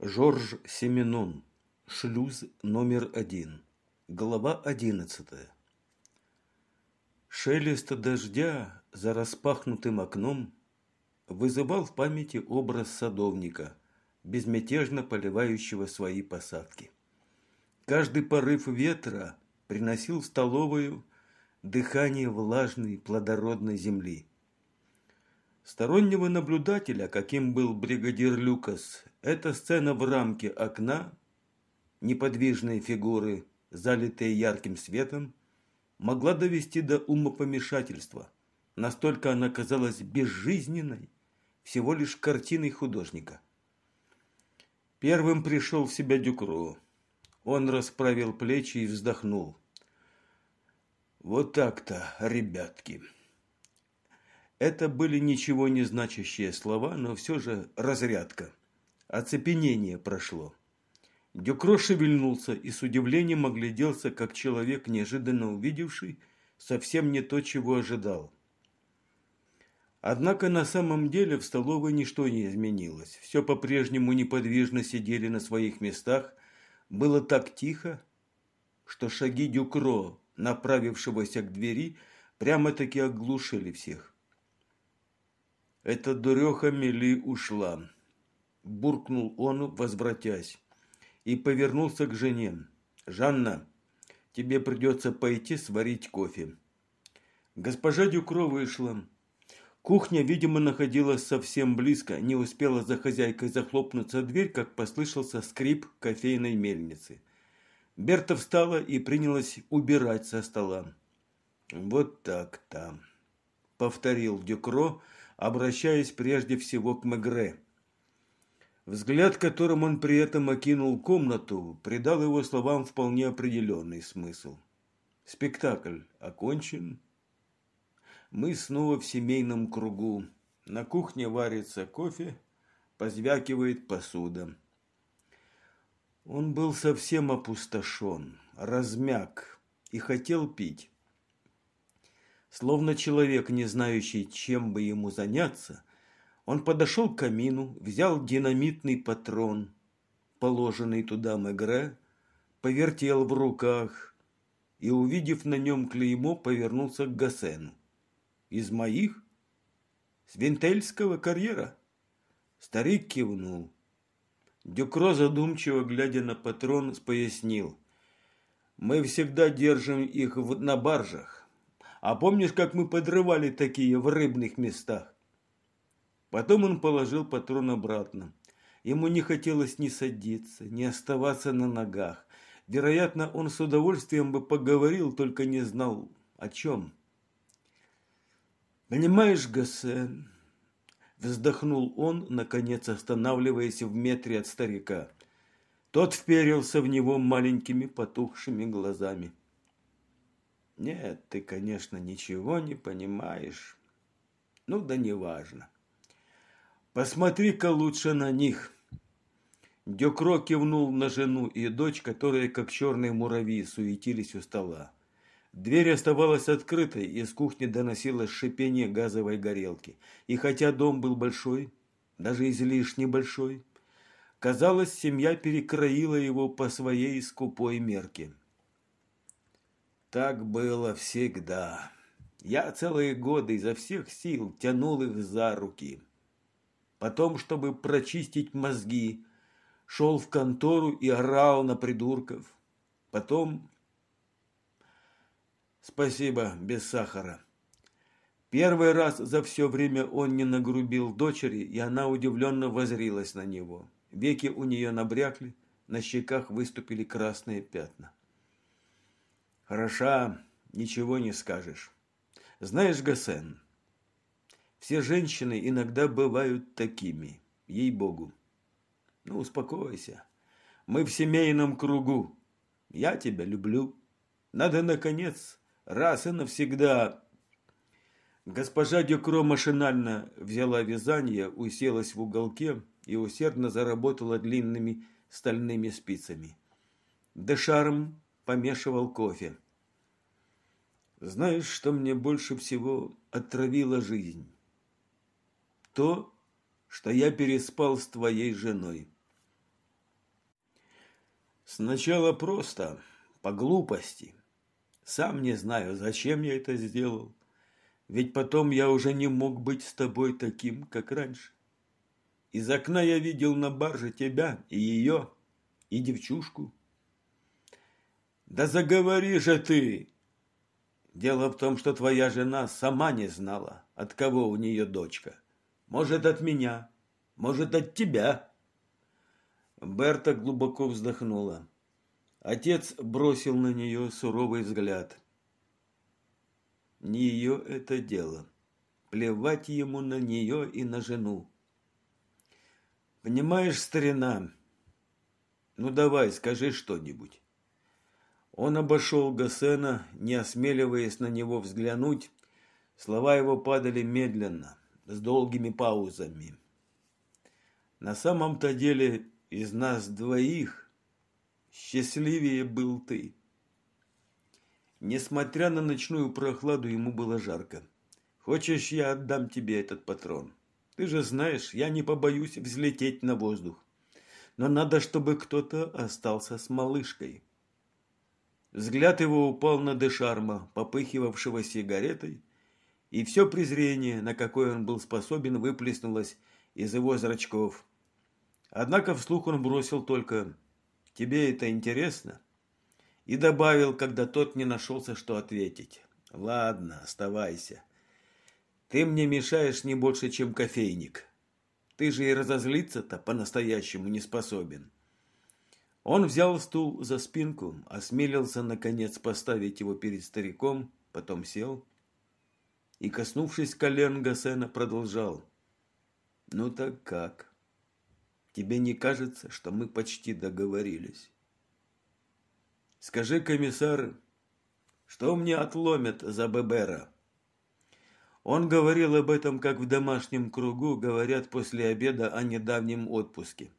Жорж Семенон. Шлюз номер один. Глава одиннадцатая. Шелест дождя за распахнутым окном вызывал в памяти образ садовника, безмятежно поливающего свои посадки. Каждый порыв ветра приносил в столовую дыхание влажной плодородной земли. Стороннего наблюдателя, каким был бригадир Люкас, эта сцена в рамке окна, неподвижные фигуры, залитые ярким светом, могла довести до умопомешательства. Настолько она казалась безжизненной, всего лишь картиной художника. Первым пришел в себя Дюкро. Он расправил плечи и вздохнул. Вот так-то, ребятки. Это были ничего не значащие слова, но все же разрядка. Оцепенение прошло. Дюкро шевельнулся и с удивлением огляделся, как человек, неожиданно увидевший, совсем не то, чего ожидал. Однако на самом деле в столовой ничто не изменилось. Все по-прежнему неподвижно сидели на своих местах. Было так тихо, что шаги Дюкро, направившегося к двери, прямо-таки оглушили всех. Эта дуреха Мели ушла. Буркнул он, возвратясь, и повернулся к жене. «Жанна, тебе придется пойти сварить кофе». Госпожа Дюкро вышла. Кухня, видимо, находилась совсем близко. Не успела за хозяйкой захлопнуться дверь, как послышался скрип кофейной мельницы. Берта встала и принялась убирать со стола. «Вот так-то», — повторил Дюкро, — обращаясь прежде всего к Мегре. Взгляд, которым он при этом окинул комнату, придал его словам вполне определенный смысл. Спектакль окончен. Мы снова в семейном кругу. На кухне варится кофе, позвякивает посуда. Он был совсем опустошен, размяк и хотел пить. Словно человек, не знающий, чем бы ему заняться, он подошел к камину, взял динамитный патрон, положенный туда Мегре, повертел в руках и, увидев на нем клеймо, повернулся к Гасену. «Из моих? С Винтельского карьера?» Старик кивнул. Дюкро, задумчиво глядя на патрон, пояснил. «Мы всегда держим их на баржах. А помнишь, как мы подрывали такие в рыбных местах? Потом он положил патрон обратно. Ему не хотелось ни садиться, ни оставаться на ногах. Вероятно, он с удовольствием бы поговорил, только не знал о чем. «Понимаешь, Гасен?» Вздохнул он, наконец останавливаясь в метре от старика. Тот вперился в него маленькими потухшими глазами. Нет, ты, конечно, ничего не понимаешь. Ну да неважно. Посмотри-ка лучше на них. Дюкро кивнул на жену и дочь, которые, как черные муравьи, суетились у стола. Дверь оставалась открытой, из кухни доносилось шипение газовой горелки. И хотя дом был большой, даже излишне большой, казалось, семья перекроила его по своей скупой мерке. Так было всегда. Я целые годы изо всех сил тянул их за руки. Потом, чтобы прочистить мозги, шел в контору и орал на придурков. Потом... Спасибо, без сахара. Первый раз за все время он не нагрубил дочери, и она удивленно возрилась на него. Веки у нее набрякли, на щеках выступили красные пятна. Хороша, ничего не скажешь. Знаешь, Гасен, все женщины иногда бывают такими, ей-богу. Ну, успокойся. Мы в семейном кругу. Я тебя люблю. Надо, наконец, раз и навсегда... Госпожа Дюкро машинально взяла вязание, уселась в уголке и усердно заработала длинными стальными спицами. Дешарм помешивал кофе. Знаешь, что мне больше всего отравило жизнь? То, что я переспал с твоей женой. Сначала просто, по глупости. Сам не знаю, зачем я это сделал. Ведь потом я уже не мог быть с тобой таким, как раньше. Из окна я видел на барже тебя и ее, и девчушку. Да заговори же ты! Дело в том, что твоя жена сама не знала, от кого у нее дочка. Может, от меня, может, от тебя. Берта глубоко вздохнула. Отец бросил на нее суровый взгляд. Не ее это дело. Плевать ему на нее и на жену. Понимаешь, старина, ну давай, скажи что-нибудь. Он обошел Гасена, не осмеливаясь на него взглянуть. Слова его падали медленно, с долгими паузами. На самом-то деле из нас двоих счастливее был ты. Несмотря на ночную прохладу, ему было жарко. Хочешь, я отдам тебе этот патрон? Ты же знаешь, я не побоюсь взлететь на воздух. Но надо, чтобы кто-то остался с малышкой. Взгляд его упал на Дешарма, попыхивавшего сигаретой, и все презрение, на какое он был способен, выплеснулось из его зрачков. Однако вслух он бросил только «Тебе это интересно?» и добавил, когда тот не нашелся, что ответить. «Ладно, оставайся. Ты мне мешаешь не больше, чем кофейник. Ты же и разозлиться-то по-настоящему не способен». Он взял стул за спинку, осмелился, наконец, поставить его перед стариком, потом сел и, коснувшись колен Гасена, продолжал. «Ну так как? Тебе не кажется, что мы почти договорились?» «Скажи, комиссар, что мне отломят за Бебера?» Он говорил об этом, как в домашнем кругу говорят после обеда о недавнем отпуске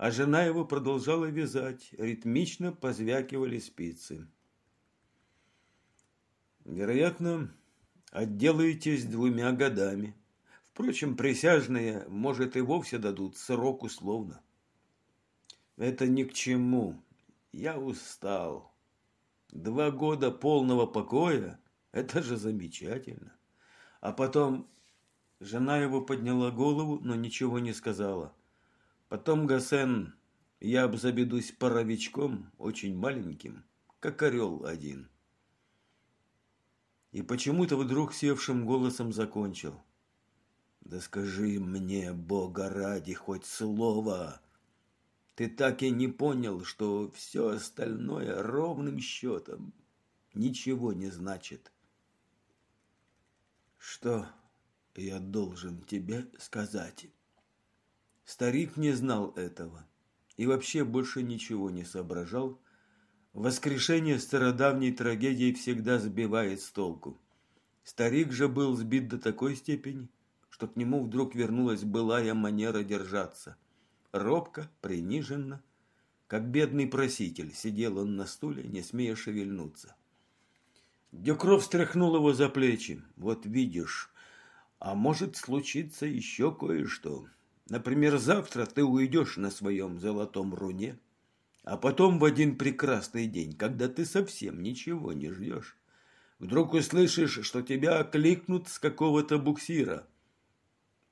а жена его продолжала вязать, ритмично позвякивали спицы. Вероятно, отделаетесь двумя годами. Впрочем, присяжные, может, и вовсе дадут срок условно. Это ни к чему. Я устал. Два года полного покоя – это же замечательно. А потом жена его подняла голову, но ничего не сказала. Потом, Гасен, я обзаведусь паровичком, очень маленьким, как орел один. И почему-то вдруг севшим голосом закончил. Да скажи мне, Бога ради, хоть слово. Ты так и не понял, что все остальное ровным счетом ничего не значит. Что я должен тебе сказать? Старик не знал этого и вообще больше ничего не соображал. Воскрешение стародавней трагедии всегда сбивает с толку. Старик же был сбит до такой степени, что к нему вдруг вернулась былая манера держаться. Робко, приниженно, как бедный проситель, сидел он на стуле, не смея шевельнуться. Дюкров встряхнул его за плечи. «Вот видишь, а может случиться еще кое-что. Например, завтра ты уйдешь на своем золотом руне, а потом в один прекрасный день, когда ты совсем ничего не ждешь, вдруг услышишь, что тебя окликнут с какого-то буксира.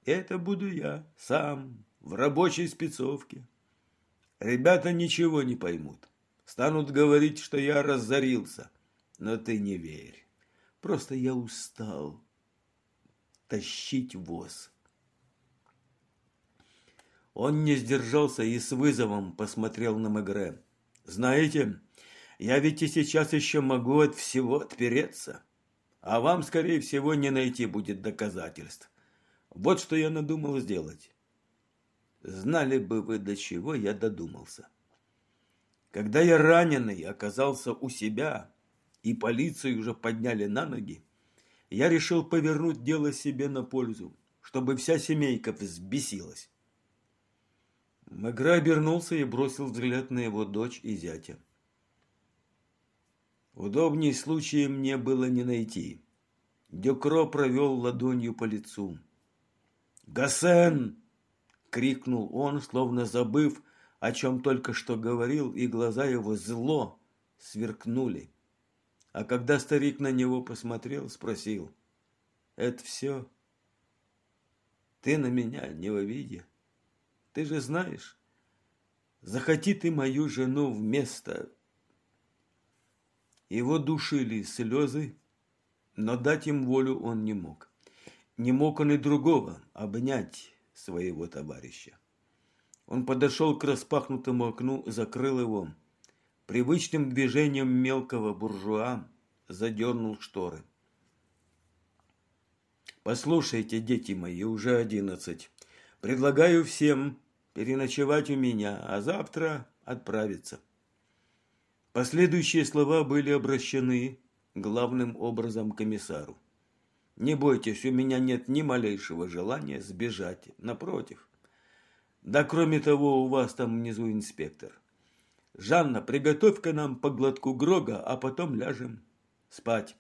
Это буду я, сам, в рабочей спецовке. Ребята ничего не поймут. Станут говорить, что я разорился. Но ты не верь. Просто я устал тащить воз. Он не сдержался и с вызовом посмотрел на Мегре. «Знаете, я ведь и сейчас еще могу от всего отпереться, а вам, скорее всего, не найти будет доказательств. Вот что я надумал сделать. Знали бы вы, до чего я додумался. Когда я раненый оказался у себя, и полицию уже подняли на ноги, я решил повернуть дело себе на пользу, чтобы вся семейка взбесилась. Мегре обернулся и бросил взгляд на его дочь и зятя. Удобней случая мне было не найти. Дюкро провел ладонью по лицу. «Гасен!» — крикнул он, словно забыв о чем только что говорил, и глаза его зло сверкнули. А когда старик на него посмотрел, спросил, «Это все? Ты на меня не в обиде? Ты же знаешь, захоти ты мою жену вместо...» Его душили слезы, но дать им волю он не мог. Не мог он и другого обнять своего товарища. Он подошел к распахнутому окну, закрыл его. Привычным движением мелкого буржуа задернул шторы. Послушайте, дети мои, уже одиннадцать. Предлагаю всем переночевать у меня, а завтра отправиться. Последующие слова были обращены главным образом комиссару. Не бойтесь, у меня нет ни малейшего желания сбежать. Напротив. Да кроме того, у вас там внизу инспектор. Жанна, приготовь-ка нам по глотку Грога, а потом ляжем спать.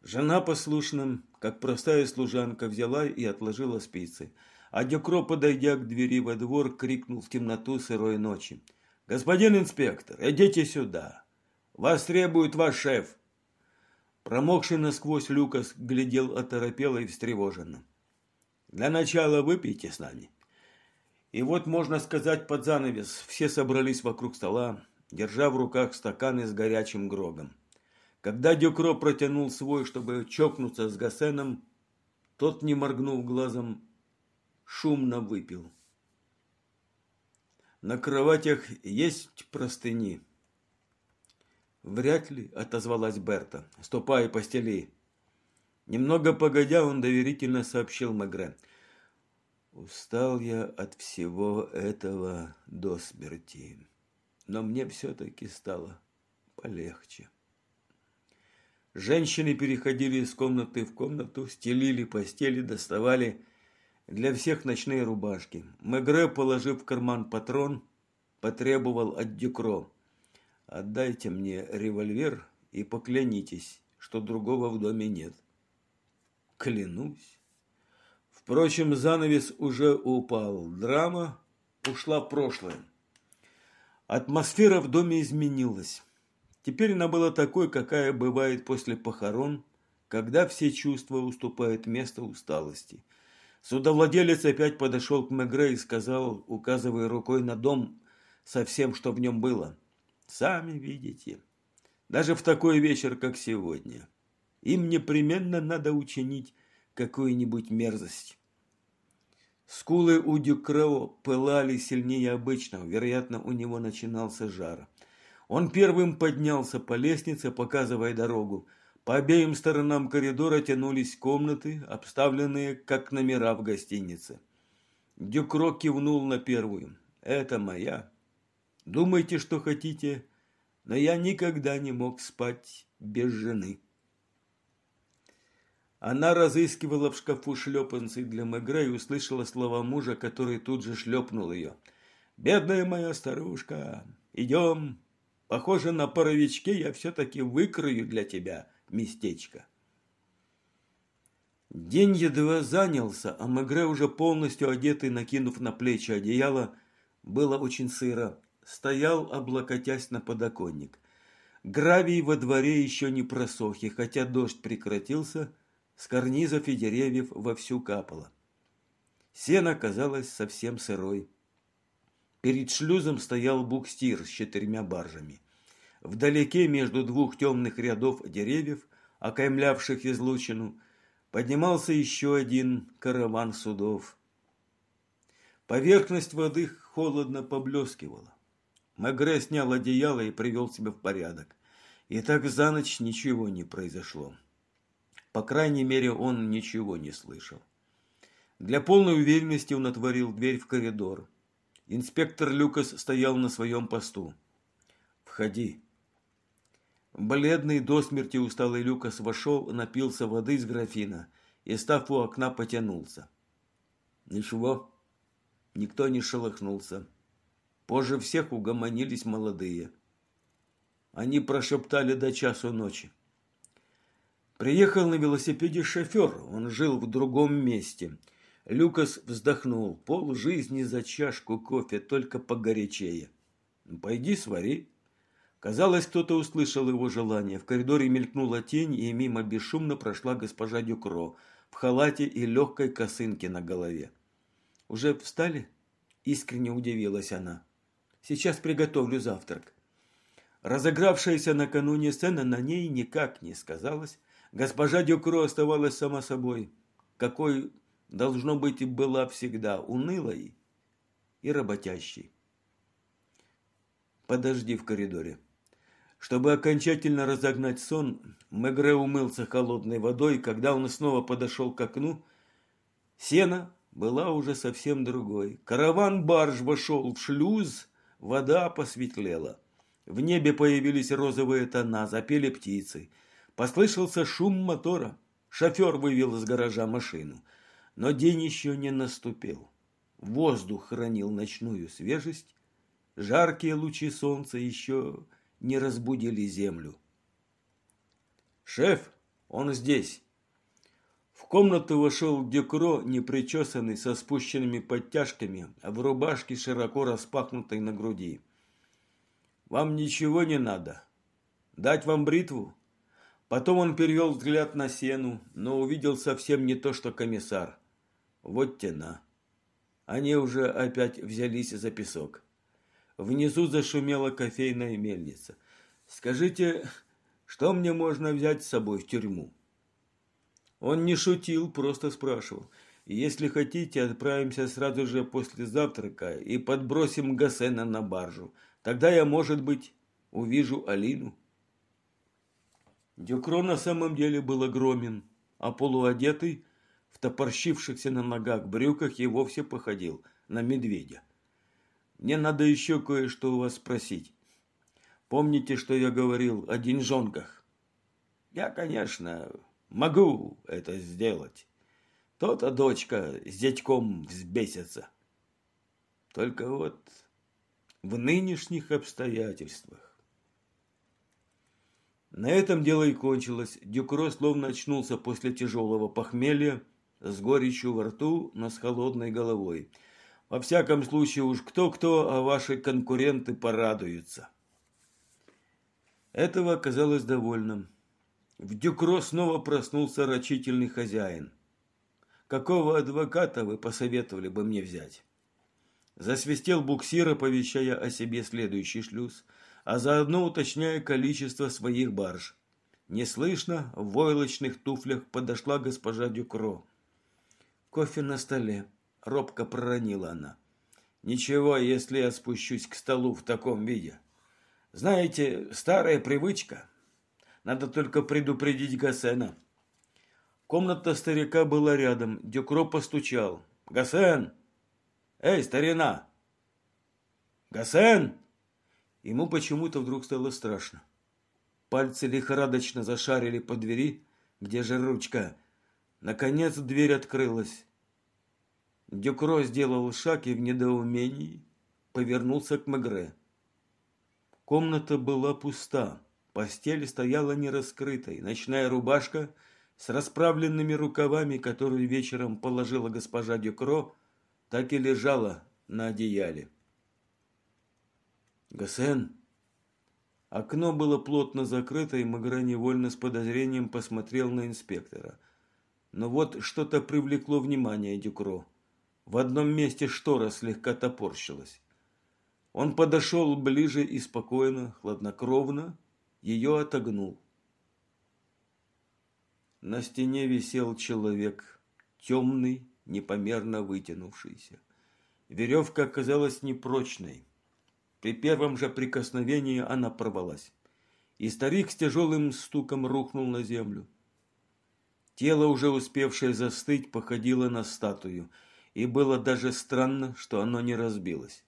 Жена послушным, как простая служанка, взяла и отложила спицы. А Дюкро, подойдя к двери во двор, крикнул в темноту сырой ночи. «Господин инспектор, идите сюда! Вас требует ваш шеф!» Промокший насквозь Люкас глядел оторопело и встревоженно. «Для начала выпейте с нами». И вот, можно сказать, под занавес все собрались вокруг стола, держа в руках стаканы с горячим грогом. Когда Дюкро протянул свой, чтобы чокнуться с Гасеном, тот, не моргнув глазом, шумно выпил. На кроватях есть простыни. Вряд ли, отозвалась Берта. Ступай постели. Немного погодя, он доверительно сообщил Мегре. Устал я от всего этого до смерти. Но мне все-таки стало полегче. Женщины переходили из комнаты в комнату, стелили постели, доставали для всех ночные рубашки. Мегре, положив в карман патрон, потребовал от Дюкро. «Отдайте мне револьвер и поклянитесь, что другого в доме нет». «Клянусь». Впрочем, занавес уже упал. Драма ушла в прошлое. Атмосфера в доме изменилась. Теперь она была такой, какая бывает после похорон, когда все чувства уступают место усталости – Судовладелец опять подошел к Мегре и сказал, указывая рукой на дом со всем, что в нем было. «Сами видите, даже в такой вечер, как сегодня, им непременно надо учинить какую-нибудь мерзость». Скулы у Дюкрео пылали сильнее обычного, вероятно, у него начинался жар. Он первым поднялся по лестнице, показывая дорогу, по обеим сторонам коридора тянулись комнаты, обставленные как номера в гостинице. Дюкро кивнул на первую. «Это моя. Думайте, что хотите, но я никогда не мог спать без жены». Она разыскивала в шкафу шлепанцы для Мегре и услышала слова мужа, который тут же шлепнул ее. «Бедная моя старушка, идем. Похоже, на паровичке я все-таки выкрою для тебя местечко. День едва занялся, а Мегре, уже полностью одетый, накинув на плечи одеяло, было очень сыро, стоял, облокотясь на подоконник. Гравий во дворе еще не просох, и хотя дождь прекратился, с карнизов и деревьев вовсю капало. Сено казалось совсем сырой. Перед шлюзом стоял букстир с четырьмя баржами. Вдалеке между двух темных рядов деревьев, окаймлявших излучину, поднимался еще один караван судов. Поверхность воды холодно поблескивала. Мегре снял одеяло и привел себя в порядок. И так за ночь ничего не произошло. По крайней мере, он ничего не слышал. Для полной уверенности он отворил дверь в коридор. Инспектор Люкас стоял на своем посту. «Входи», Бледный до смерти усталый Люкас вошел, напился воды из графина и, став у окна, потянулся. Ничего, никто не шелохнулся. Позже всех угомонились молодые. Они прошептали до часу ночи. Приехал на велосипеде шофер, он жил в другом месте. Люкас вздохнул. Пол жизни за чашку кофе, только погорячее. «Ну, «Пойди свари». Казалось, кто-то услышал его желание. В коридоре мелькнула тень, и мимо бесшумно прошла госпожа Дюкро в халате и легкой косынке на голове. «Уже встали?» – искренне удивилась она. «Сейчас приготовлю завтрак». Разыгравшаяся накануне сцена на ней никак не сказалась. Госпожа Дюкро оставалась сама собой, какой, должно быть, и была всегда, унылой и работящей. «Подожди в коридоре». Чтобы окончательно разогнать сон, Мегре умылся холодной водой, когда он снова подошел к окну. Сена была уже совсем другой. Караван-барж вошел в шлюз, вода посветлела. В небе появились розовые тона, запели птицы. Послышался шум мотора. Шофер вывел из гаража машину. Но день еще не наступил. Воздух хранил ночную свежесть. Жаркие лучи солнца еще не разбудили землю. «Шеф, он здесь!» В комнату вошел Дюкро, непричесанный, со спущенными подтяжками, а в рубашке широко распахнутой на груди. «Вам ничего не надо? Дать вам бритву?» Потом он перевел взгляд на сену, но увидел совсем не то, что комиссар. Вот тена. Они уже опять взялись за песок. Внизу зашумела кофейная мельница. «Скажите, что мне можно взять с собой в тюрьму?» Он не шутил, просто спрашивал. «Если хотите, отправимся сразу же после завтрака и подбросим Гасена на баржу. Тогда я, может быть, увижу Алину». Дюкро на самом деле был огромен, а полуодетый, в топорщившихся на ногах брюках и вовсе походил на медведя. Мне надо еще кое-что у вас спросить. Помните, что я говорил о деньжонках? Я, конечно, могу это сделать. То-то дочка с дядьком взбесится. Только вот в нынешних обстоятельствах. На этом дело и кончилось. Дюкро словно очнулся после тяжелого похмелья, с горечью во рту, но с холодной головой – во всяком случае уж кто-кто, а ваши конкуренты порадуются. Этого оказалось довольным. В Дюкро снова проснулся рачительный хозяин. Какого адвоката вы посоветовали бы мне взять? Засвистел буксир, оповещая о себе следующий шлюз, а заодно уточняя количество своих барж. Неслышно в войлочных туфлях подошла госпожа Дюкро. Кофе на столе робко проронила она. Ничего, если я спущусь к столу в таком виде. Знаете, старая привычка. Надо только предупредить Гасена. Комната старика была рядом. Дюкро постучал. «Гасен! Эй, старина! Гасен!» Ему почему-то вдруг стало страшно. Пальцы лихорадочно зашарили по двери. Где же ручка? Наконец дверь открылась. Дюкро сделал шаг и в недоумении повернулся к Мегре. Комната была пуста. Постель стояла нераскрытой. Ночная рубашка с расправленными рукавами, которую вечером положила госпожа Дюкро, так и лежала на одеяле. «Гасен!» Окно было плотно закрыто, и Магра невольно с подозрением посмотрел на инспектора. Но вот что-то привлекло внимание Дюкро. В одном месте штора слегка топорщилась. Он подошел ближе и спокойно, хладнокровно, ее отогнул. На стене висел человек, темный, непомерно вытянувшийся. Веревка оказалась непрочной. При первом же прикосновении она порвалась, и старик с тяжелым стуком рухнул на землю. Тело, уже успевшее застыть, походило на статую – и было даже странно, что оно не разбилось.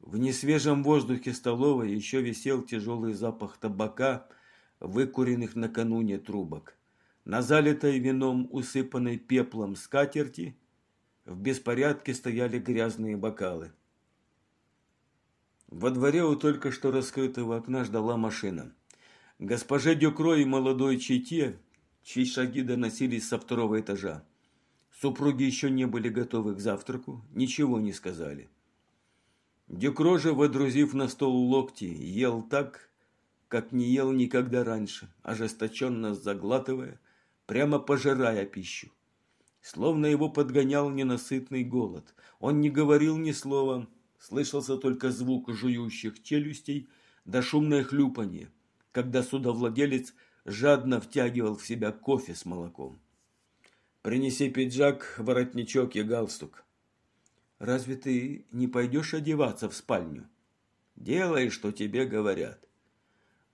В несвежем воздухе столовой еще висел тяжелый запах табака, выкуренных накануне трубок. На залитой вином, усыпанной пеплом скатерти, в беспорядке стояли грязные бокалы. Во дворе у только что раскрытого окна ждала машина. Госпоже Дюкро и молодой Чите, чьи шаги доносились со второго этажа. Супруги еще не были готовы к завтраку, ничего не сказали. Дюкро же, водрузив на стол локти, ел так, как не ел никогда раньше, ожесточенно заглатывая, прямо пожирая пищу. Словно его подгонял ненасытный голод. Он не говорил ни слова, слышался только звук жующих челюстей да шумное хлюпанье, когда судовладелец жадно втягивал в себя кофе с молоком. Принеси пиджак, воротничок и галстук. Разве ты не пойдешь одеваться в спальню? Делай, что тебе говорят.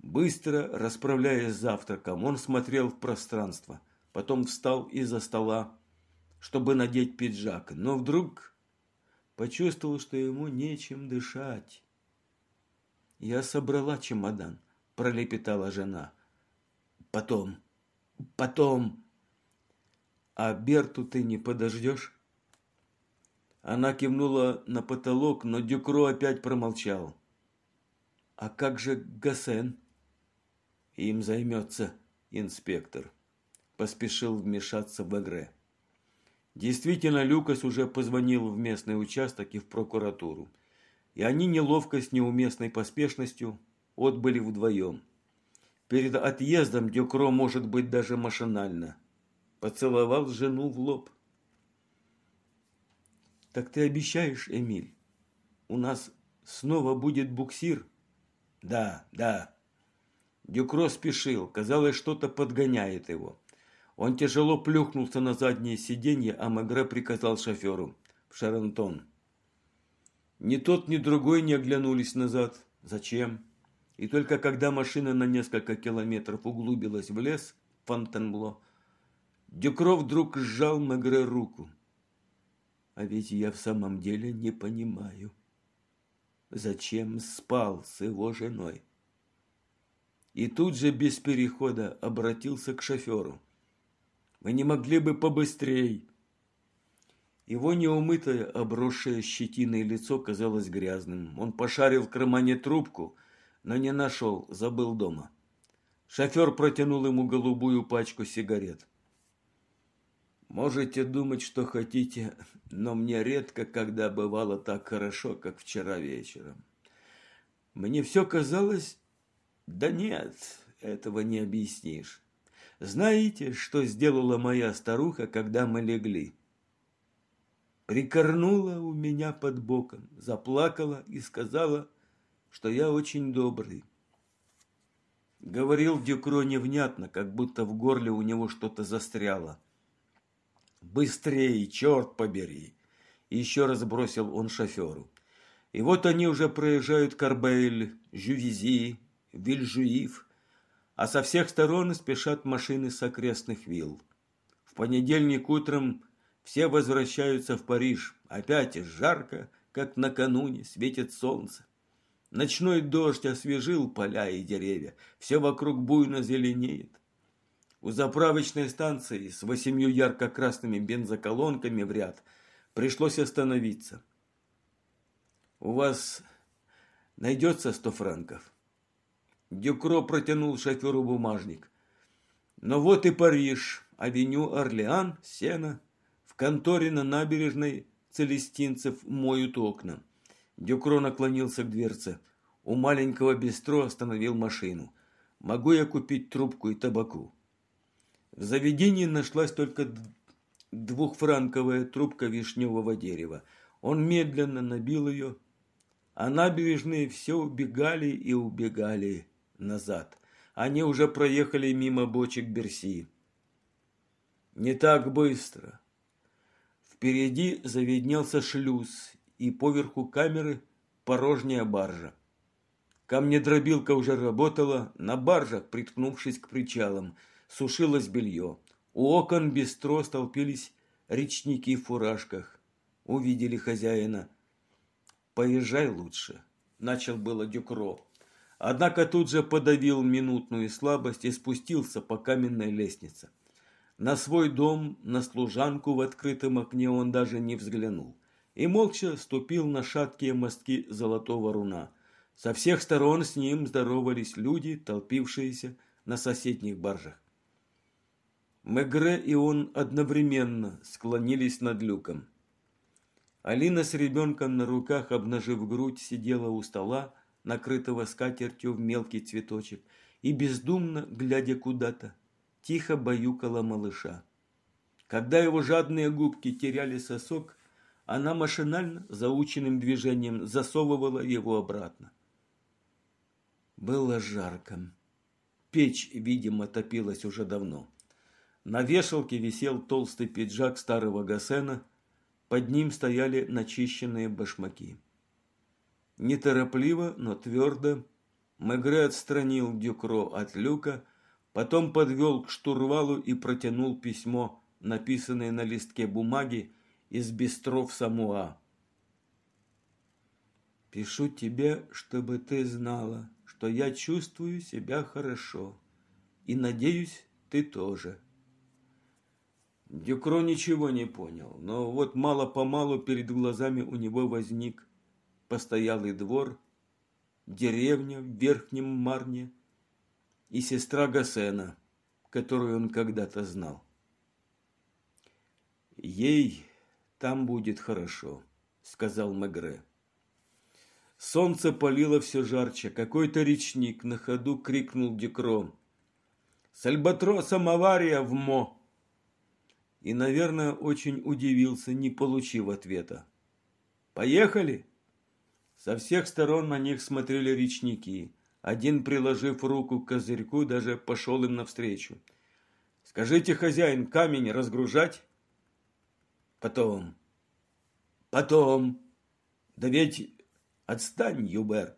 Быстро расправляясь завтраком, он смотрел в пространство, потом встал из-за стола, чтобы надеть пиджак, но вдруг почувствовал, что ему нечем дышать. «Я собрала чемодан», – пролепетала жена. «Потом, потом», а Берту ты не подождешь? Она кивнула на потолок, но Дюкро опять промолчал. А как же Гасен? Им займется инспектор. Поспешил вмешаться в игре. Действительно, Люкас уже позвонил в местный участок и в прокуратуру. И они неловко с неуместной поспешностью отбыли вдвоем. Перед отъездом Дюкро, может быть, даже машинально – поцеловал жену в лоб. «Так ты обещаешь, Эмиль, у нас снова будет буксир?» «Да, да». Дюкро спешил, казалось, что-то подгоняет его. Он тяжело плюхнулся на заднее сиденье, а Магре приказал шоферу в Шарантон. Ни тот, ни другой не оглянулись назад. Зачем? И только когда машина на несколько километров углубилась в лес Фонтенбло, Дюкро вдруг сжал Мегре руку. А ведь я в самом деле не понимаю, зачем спал с его женой. И тут же без перехода обратился к шоферу. Вы не могли бы побыстрей? Его неумытое, обросшее щетиной лицо казалось грязным. Он пошарил в кармане трубку, но не нашел, забыл дома. Шофер протянул ему голубую пачку сигарет. Можете думать, что хотите, но мне редко, когда бывало так хорошо, как вчера вечером. Мне все казалось... Да нет, этого не объяснишь. Знаете, что сделала моя старуха, когда мы легли? Прикорнула у меня под боком, заплакала и сказала, что я очень добрый. Говорил Дюкро невнятно, как будто в горле у него что-то застряло. Быстрее, черт побери! еще раз бросил он шоферу. И вот они уже проезжают Карбейль, Жювизи, Вильжуив, а со всех сторон спешат машины с окрестных вилл. В понедельник утром все возвращаются в Париж. Опять жарко, как накануне, светит солнце. Ночной дождь освежил поля и деревья. Все вокруг буйно зеленеет. У заправочной станции с восемью ярко-красными бензоколонками в ряд пришлось остановиться. «У вас найдется сто франков?» Дюкро протянул шоферу бумажник. «Но вот и Париж, авеню Орлеан, Сена. В конторе на набережной Целестинцев моют окна». Дюкро наклонился к дверце. У маленького бистро остановил машину. «Могу я купить трубку и табаку?» В заведении нашлась только двухфранковая трубка вишневого дерева. Он медленно набил ее, а набережные все убегали и убегали назад. Они уже проехали мимо бочек Берси. Не так быстро. Впереди заведнелся шлюз, и поверху камеры порожняя баржа. Камнедробилка уже работала на баржах, приткнувшись к причалам – сушилось белье. У окон бистро столпились речники в фуражках. Увидели хозяина. «Поезжай лучше», – начал было Дюкро. Однако тут же подавил минутную слабость и спустился по каменной лестнице. На свой дом, на служанку в открытом окне он даже не взглянул. И молча ступил на шаткие мостки золотого руна. Со всех сторон с ним здоровались люди, толпившиеся на соседних баржах. Мегре и он одновременно склонились над люком. Алина с ребенком на руках, обнажив грудь, сидела у стола, накрытого скатертью в мелкий цветочек, и бездумно, глядя куда-то, тихо баюкала малыша. Когда его жадные губки теряли сосок, она машинально, заученным движением, засовывала его обратно. Было жарко. Печь, видимо, топилась уже давно. На вешалке висел толстый пиджак старого Гасена, под ним стояли начищенные башмаки. Неторопливо, но твердо Мегре отстранил Дюкро от люка, потом подвел к штурвалу и протянул письмо, написанное на листке бумаги из бистров Самуа. «Пишу тебе, чтобы ты знала, что я чувствую себя хорошо, и надеюсь, ты тоже». Дюкро ничего не понял, но вот мало-помалу перед глазами у него возник постоялый двор, деревня в Верхнем Марне и сестра Гасена, которую он когда-то знал. «Ей там будет хорошо», — сказал Мегре. Солнце палило все жарче. Какой-то речник на ходу крикнул Дюкро. «С альбатросом авария в МО!» И, наверное, очень удивился, не получив ответа. «Поехали!» Со всех сторон на них смотрели речники. Один, приложив руку к козырьку, даже пошел им навстречу. «Скажите, хозяин, камень разгружать?» «Потом». «Потом». «Да ведь отстань, Юбер».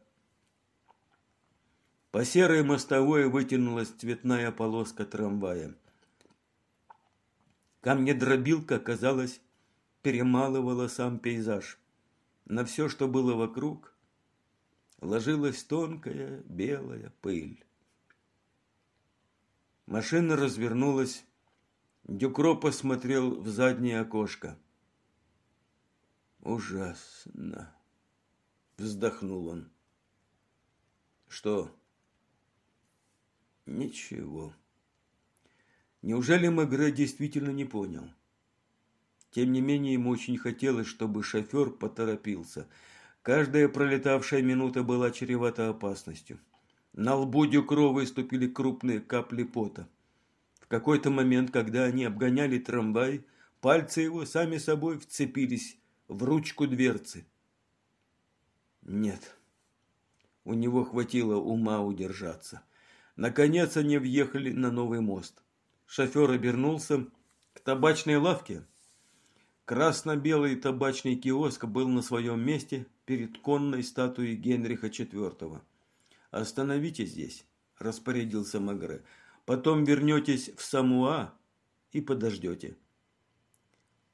По серой мостовой вытянулась цветная полоска трамвая. Камнедробилка, казалось, перемалывала сам пейзаж. На все, что было вокруг, ложилась тонкая белая пыль. Машина развернулась. Дюкро посмотрел в заднее окошко. «Ужасно!» — вздохнул он. «Что?» «Ничего». Неужели Мегре действительно не понял? Тем не менее, ему очень хотелось, чтобы шофер поторопился. Каждая пролетавшая минута была чревата опасностью. На лбу Дюкро выступили крупные капли пота. В какой-то момент, когда они обгоняли трамвай, пальцы его сами собой вцепились в ручку дверцы. Нет, у него хватило ума удержаться. Наконец они въехали на новый мост. Шофер обернулся к табачной лавке. Красно-белый табачный киоск был на своем месте перед конной статуей Генриха IV. «Остановитесь здесь», – распорядился Магре. «Потом вернетесь в Самуа и подождете».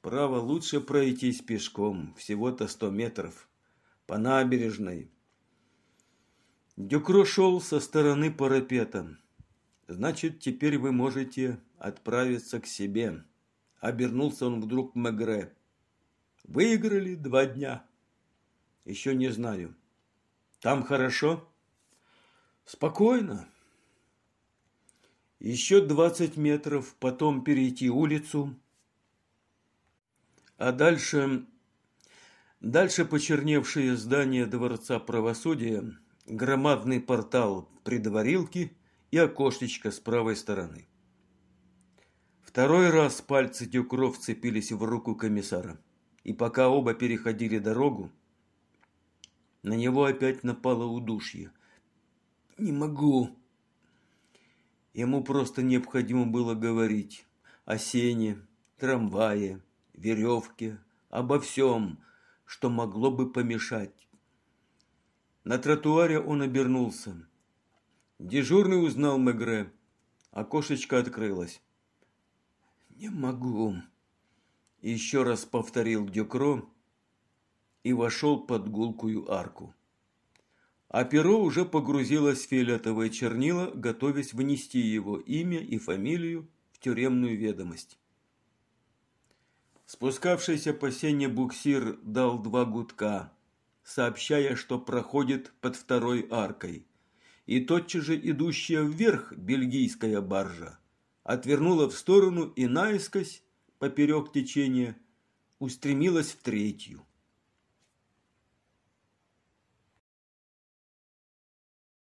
«Право, лучше пройтись пешком, всего-то сто метров, по набережной». Дюкро шел со стороны парапета. «Значит, теперь вы можете отправиться к себе. Обернулся он вдруг к Мегре. Выиграли два дня. Еще не знаю. Там хорошо? Спокойно. Еще двадцать метров, потом перейти улицу. А дальше... Дальше почерневшее здание Дворца Правосудия, громадный портал предварилки и окошечко с правой стороны. Второй раз пальцы Дюкро вцепились в руку комиссара. И пока оба переходили дорогу, на него опять напало удушье. «Не могу». Ему просто необходимо было говорить о сене, трамвае, веревке, обо всем, что могло бы помешать. На тротуаре он обернулся. Дежурный узнал Мегре. Окошечко открылось. «Не могу», – еще раз повторил Дюкро и вошел под гулкую арку. А перо уже погрузилось в фиолетовое чернила, готовясь внести его имя и фамилию в тюремную ведомость. Спускавшийся по сене буксир дал два гудка, сообщая, что проходит под второй аркой, и тотчас же идущая вверх бельгийская баржа отвернула в сторону и наискось, поперек течения, устремилась в третью.